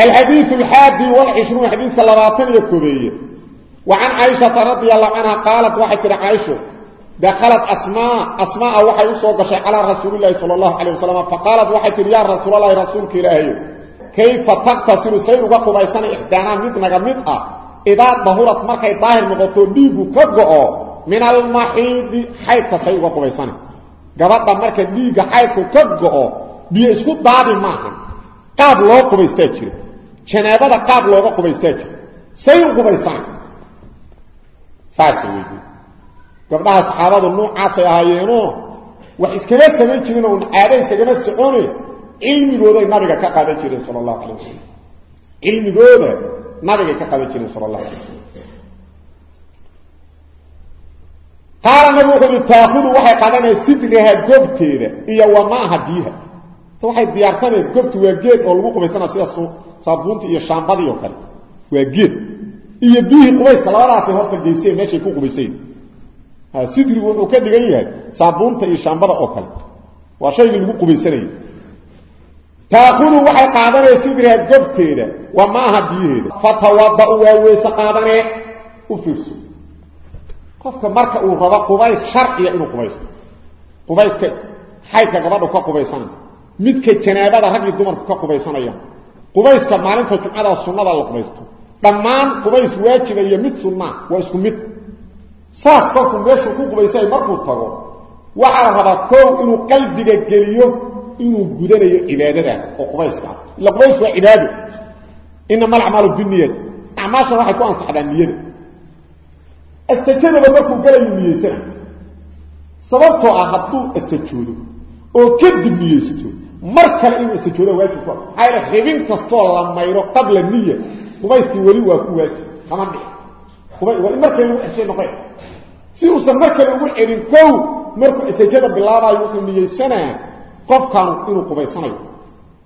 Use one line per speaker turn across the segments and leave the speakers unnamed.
الحديث الحادي والعشرون حديث اللباطن يكوبيه وعن عائشة رضي الله عنها قالت وحي عائشة دخلت أسماء أسماء وحي وصوغشي على رسول الله صلى الله عليه وسلم فقالت وحي يا رسول الله رسولك إلهي كيف تقتصر سير وقبيسان إحدانا مدنغ مدأ إذا ظهرت مركي ظاهر نغطو ديبو كغو من المحيد حيث سير وقبيسان قبضا مركي ديغ حيث كغو بيسكو دادي معهم قاب janaabada qaab looga qubaystaa jira say u qubaysana saasa weydiin gabdhaha saxaabada nuucaasay ahaayeenoo wax iskaga samayn jirin oon caada iskagama socone cilmigooday nabiga ka qadan jireen sal allahu alay wasalam cilmigooda nabigay ka qadan jireen sal allahu alay wasalam qaala nabigu wuxu ui taakudu waxay qadanaya sidliha gobteeda iyo wamaaha biiha waxay diyaarsaneen gobtu waa geed oo lagu qubaysanaa sida saabuunta iyo shaambadii oo kale. Waa geed. Iyo biyihii qubayska labadaasay horta geyseen meeshay ku qubayseen sidrigu wuxuu ka dhigan yahay saabuunta iyo shaambada oo kale. Waa shaygii lagu qubaysanayay. Taakudu waxay qaadanaya sidriha gobteeda wa maaha biyaheeda. Fatawada-u waa weyse qaadanee u fiirso. Qofka marka uu rabo qubays sharciya inuu qubaysto. Qubayska xaydka gabadhu ka qubaysana midka janaabada rag iyo dumarku ka qubaysanaya. Qubayska maalinta jumcada sunnada la qubaysto. Dhammaan qubays waajiba iyo mid sunnaa waa isku mid. Saas kolkuu meeshuu ku qubaysay markuu tago waxaa la rabaa kow inuu qalbiga geliyo inuu gudanayo cibaadada oo qubayska ah. Ila qubays waa cibaado. Inama alacmaalu biniyad acmaasha waxay ku ansaxdaa niyada. Astajadaba markuu galayu niyeysana sababtoo ah hadduu astajoodo oo kadib niyeysto mar kale inuu astajooda waajib ku ah. Maxaa xibin kastoo la mayro qabla niya qubayskii weli waa ku waajib. Kama dhix waa in markale lagu xeshay noqon si uusan mar kale ugu celin kow markuu astajada bilaabayo wuxuu qofkan inuu qubaysanayo.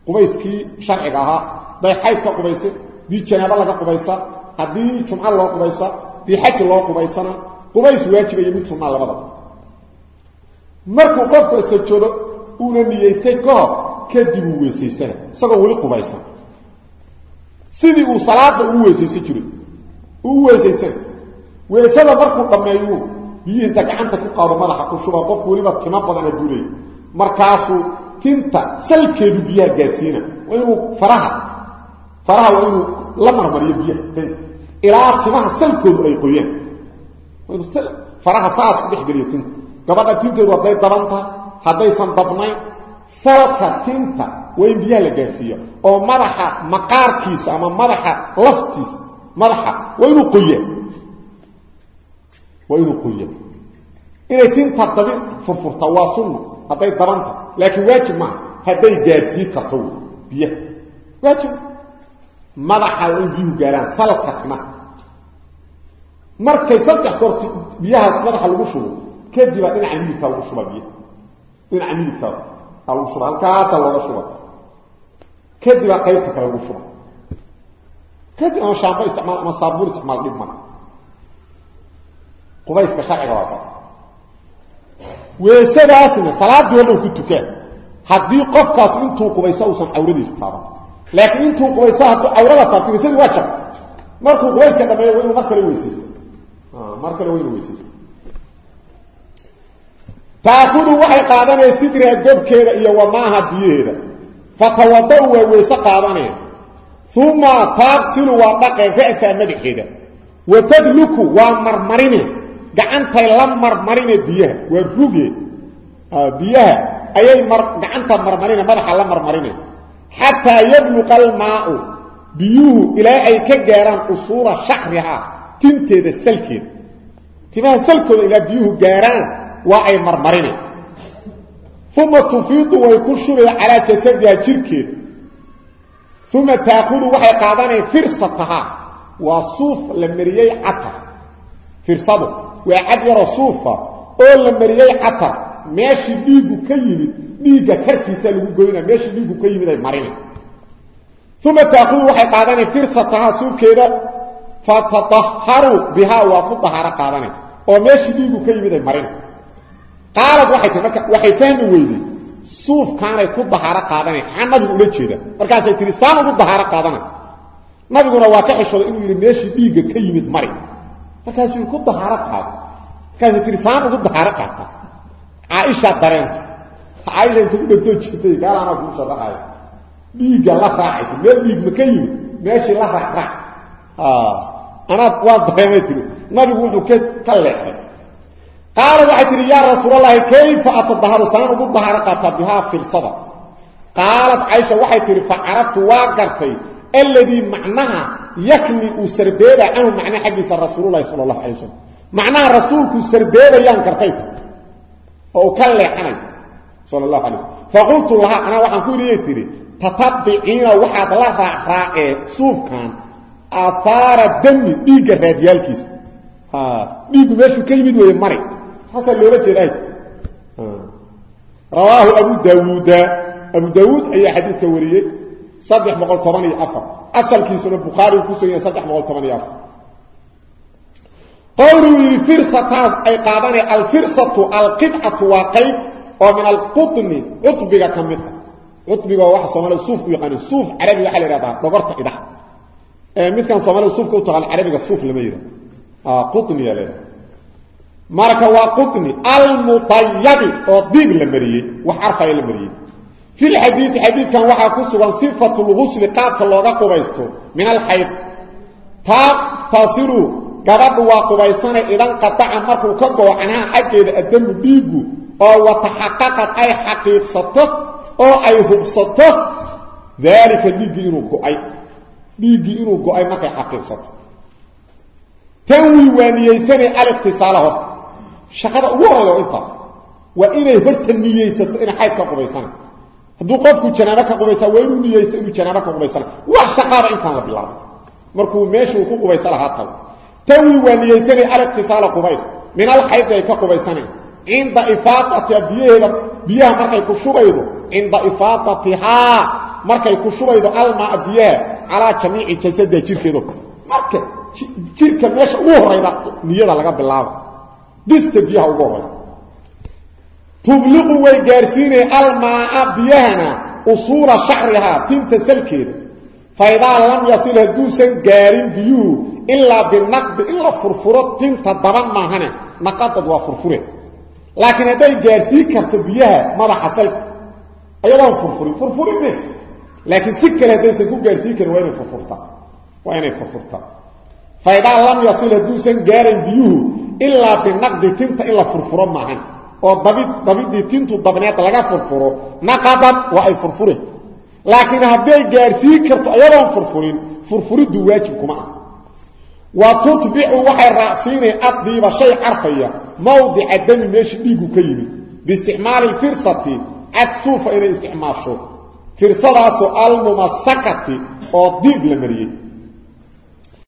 Qubayskii sharciga ahaa day xayd ka qubaysa dii janaabo laga qubaysa haddii jumco loo qubaysa dii xaj loo qubaysana qubays waajibayo mid sunnaa labada. Markuu qofku astajoodo uuna niyeystay ka kadib uu weysaysana isagoo weli qubaysan. Sidii uu salaada ugu weysaysan jiray uu weysaysana weysada markuu dhammeeyu biyihii inta gacanta ku qaado madaxa ku shuba qofku weliba timo badan adduulay markaasuu tinta salkeedu biyaha gaarsiina waa inuu faraha faraha waa inuu la marmariyo biyaha. Tinta ilaa timaha salkoodu ay qoyaan. Waa inuu faraha saas ku dhexgeliyo tinta. Gabadha tinteedu hadday daban tahay haddaysan dabnayn salka tinta waa in biyaha la gaarsiiyo oo madaxa maqaarkiisa ama madaxa laftiisa madaxa waa inuu qoyaa waa inuu qoya tinta dabi furfurta waa sunna hadday dabanta laakiin waajib maaha hadday gaarsiin karto biyaha. Waajib. Madaxa waa in biyuhu gaaraan salka timaha markay saddex goor biyahaas madaxa lagu shubo kadibaa dhinaca midigtaa lagu shubaa biyaha. Dhinaca midigtaa aa lagu shuba halkaasaa looga shuba. Kadibaa qaybta kale lagu shuba. Kadib ama shaambo isticmaal ama saabuun isticmaal dhib mara qubayska sharciga waa saa weesadaasna salaadii oo dhan ku tukaan haddii qofkaas intuu qubaysa uusan cawradiisa taaban. Laakiin intuu qubaysa hadduu cawrada taabto weysadii waa jab markuu qubayska dhameeyo inuu mar kale weysaysto mar kale waa inuu taakudu waxay qaadanaya sidriha gobkeeda iyo wamaaha biyaheeda. Fatawada-u waa weyse qaadaneen uma taaqsilu waa dhaqeen ra'saa madaxeeda. Watadluku waa marmarine. Gacantay la marmarine biyaha. Waa ruge biyaha ayay gacanta marmarine madaxa la marmarine. Xataa yabluqa almaau. Biyuhu ilaa ay ka gaaraan usuula shacrihaa tinteeda salkeeda. Timaha salkooda ilaa biyuhu gaaraan waa ay marmarine uma tufiidu way ku shubay calaa jasadiha jirkeeda uma taakudu waxay qaadanaya firsatahaa waa suuf la mariyey catar. Firsadu waa cad yaroo suufa oo la mariyey catar. Meeshii dhiiggu ka yimid dhiigga karkiisa lagu goyna meeshii dhiiggu ka yimid ay marina. Uma taakudu waxay qaadanay firsatahaa waa ku dahaaro qaadanay oo meeshii ka yimid ay qaalad waxay tii marka waxay fahmi weyday suufkaanay ku dahaaro qaadanay. Maxaa nabigu ula jeeda markaasay tihi saan ugu dahaaro qaadana nabiguna waa ka xishooday inuu yidhi meeshii dhiigga ka yimid mari. Markaasuu ku dahaaro qaado markaasuu tii saan ugu dahaaro qaata caaishaa dareenta caaisha inta ku dhegtoo jirtay gaalaanaa kuu sharaxayo dhiigga la raacaysa meel dhiig ma ka yimid meeshii la raacraac anaad waa dareemay tii nabigu wuxuu ka leexday qaala waxay tihi yaa rasuulallaahi kayfa atadaharu saan ugu dahaaro qaataa bihaa firsada qaalat caaisha waxay tihi fa waa gartay alladii macnaha yakni uu sarbeeba canhu macnaha xaggiisa rasuululahi sala allahu alay wasalam macnaha rasuulkuu sarbeebayaan gartay oo ka leexanay sala allahu alay wasalam faqultu lahaa anaa waxaan ku idhiyay tihi tatabiciina waxaad la raacraacee suufkan aahaara dami dhiigga raadiyaalkiisa. Dhiiggu meeshuu ka yimid weeye mari saasaa loola jeedaay rawaahu abu daawuuda abu daawuud ayaa xadiidka wariyey saddex boqol toban iyo afar. Asalkiisuna bukhaari uu ku sugan yahay saddex boqol toban iyo afar. Qowluu yidhi firsataas ay qaadanaya alfirsatu alqidcatu waa qayb oo min alqutni cutbiga ka mid ah. Cutbiga oo waxa soomaalida suuf u yaqaani suuf carabiga waxaa la yidhahdaa dhogorta idaha midkan soomaalida suufka u taqaan carabiga suuf lama yidhahdo. Qutniya leedahay marka waa qutni almutayabi oo diig la mariyey wax arfaya la mariyey. Fi lxadiidi xadiidkan waxaa ku sugan sifatu lgusli qaabka looga qubaysto min alxayd taa tasilu gabadhu waa qubaysana idan qataca markuu ka goo canhaa xaggeeda addamu dhiiggu oo wataxaqaqad ay xaqiiqsato oo ay hubsato daalika dhiiggii inuu go'ay. Dhiiggii inuu go'ay markay xaqiiqsato tanwii waa niyeysanay aliqtisaala hor shaqada ugu horayda intaas waa inay horta niyeysato inay xayd ka qubaysana. Hadduu qofku janaabo ka qubaysaa waa inuu niyeysto inuu janaabo ka qubaysana. Wax shaqaaba intaan la bilaabo markuu meeshuu ku qubaysa lahaa tago. Tanwii waa niyeysanay aliqtisaala qubays. Min alxayd ay ka qubaysaneen cinda ifaadatiha biyaheeda biyaha markay ku shubaydo cinda ifaadatihaa markay ku shubaydo almaa biyaha calaa jamiici jasada jirkeedo marka jirka meesha ugu horayda niyada laga bilaabo dista biyaha ugu horayda tubliqu way gaarsiinay almaaa biyahana usuula shacrihaa tinta salkeeda. Faidaa lam yasil hadduusan gaarin biyuhu ilaa binaqdi in la furfuro tinta daban maahane naqadad waa furfure. Laakiin hadday gaarsiin karto biyaha madaxa salka ayadoon furfurin furfurine laakiin si kale haddaysan ku gaarsiin karin waa inay furfurtaa. Waa faidaa lam yasil hadduusan gaarin biyuhu ilaa binaqdi tinta in la furfuro maahan. oo dabid dabidii tintu dabneed laga furfuro naqadan waa ay furfure laakiin hadday gaarsiin karto ayadoon furfurin furfuriddu waajib kuma ah. Wa tutbicu waxay raacsiinay addiiba shay carfaya mawdica dami meesha dhiigu ka yimid. Biisticmaali firsati cad suufa inay isticmaasho. Firsadaasoo almumasakati oo diib la mariyey